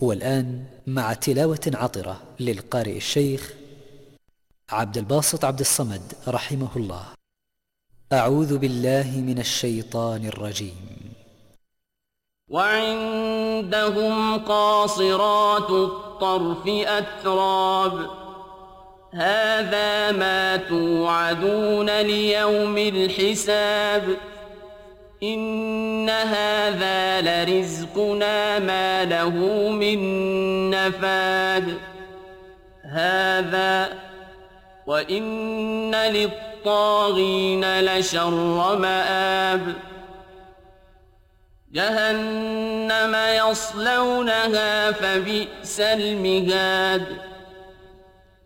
والآن مع تلاوة عطرة للقارئ الشيخ عبد الباسط عبد الصمد رحمه الله. أعوذ بالله من الشيطان الرجيم. وعندهم قاصرات الطرف أتراب. هذا ما توعدون ليوم الحساب. ان هذا لرزقنا ما له من نفاد هذا وان للطاغين لشر مآب جهنم يصلونها فبئس المهاد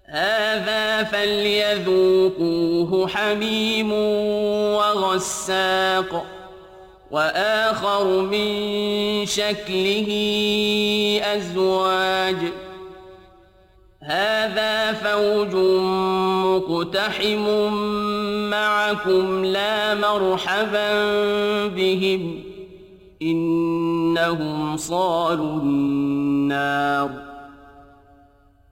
هذا فليذوقوه حميم وغساق وآخر من شكله أزواج. هذا فوج مقتحم معكم لا مرحبا بهم إنهم صالوا النار.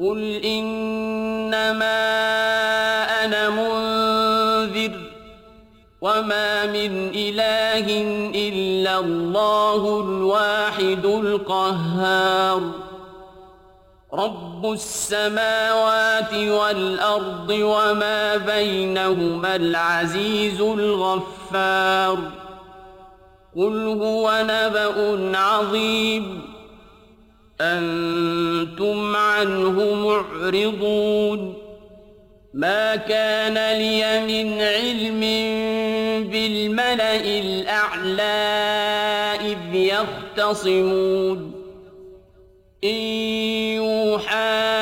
قل انما أنا منذر وما من اله الا الله الواحد القهار رب السماوات والارض وما بينهما العزيز الغفار قل هو نبأ عظيم أنتم عنه معرضون. ما كان لي من علم بالملئ الأعلى إذ يختصمون. إن يوحى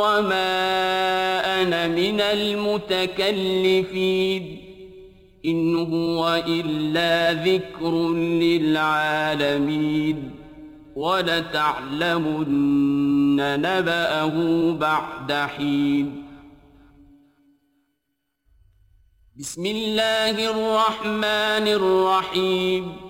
وما أنا من المتكلفين إن هو إلا ذكر للعالمين ولتعلمن نبأه بعد حين بسم الله الرحمن الرحيم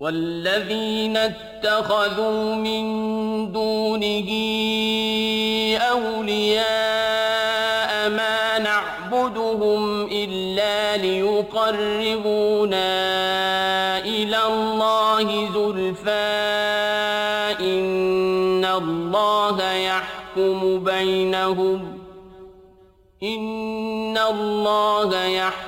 والذين اتخذوا من دونه أولياء ما نعبدهم إلا ليقربونا إلى الله زلفا إن الله يحكم بينهم إن الله يحكم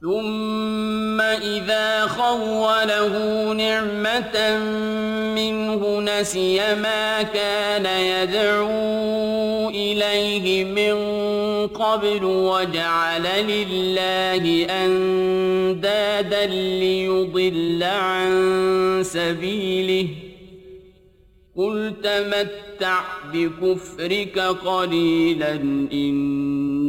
ثم اذا خوله نعمة منه نسي ما كان يدعو إليه من قبل وجعل لله أندادا ليضل عن سبيله قل تمتع بكفرك قليلا إن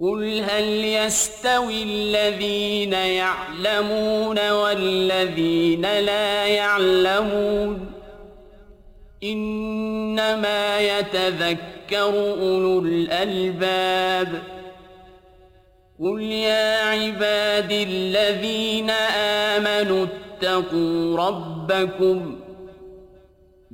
قل هل يستوي الذين يعلمون والذين لا يعلمون انما يتذكر اولو الالباب قل يا عباد الذين امنوا اتقوا ربكم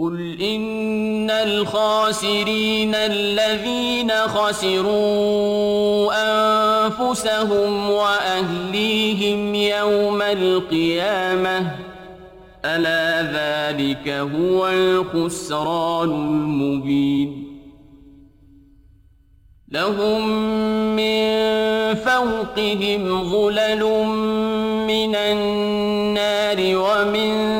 قل ان الخاسرين الذين خسروا انفسهم واهليهم يوم القيامه الا ذلك هو الخسران المبين لهم من فوقهم ظلل من النار ومن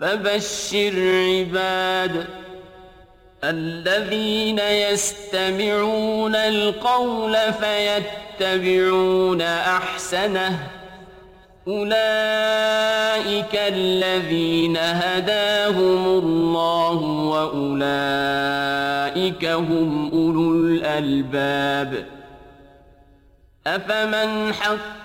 فبشر عباد الذين يستمعون القول فيتبعون أحسنه أولئك الذين هداهم الله وأولئك هم أولو الألباب أفمن حق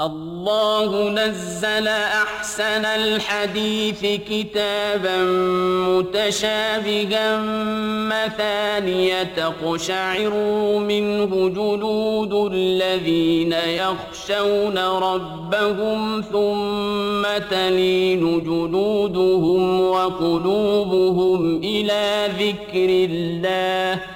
الله نزل احسن الحديث كتابا متشابها مثانية تقشعر منه جلود الذين يخشون ربهم ثم تلين جلودهم وقلوبهم إلى ذكر الله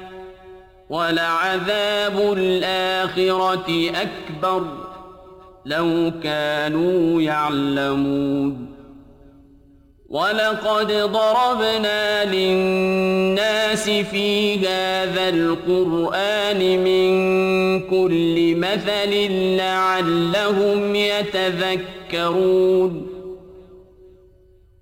وَلَعَذَابُ الْآخِرَةِ أَكْبَرُ لَوْ كَانُوا يَعْلَمُونَ وَلَقَدْ ضَرَبْنَا لِلنَّاسِ فِي هَذَا الْقُرْآنِ مِنْ كُلِّ مَثَلٍ لَعَلَّهُمْ يَتَذَكَّرُونَ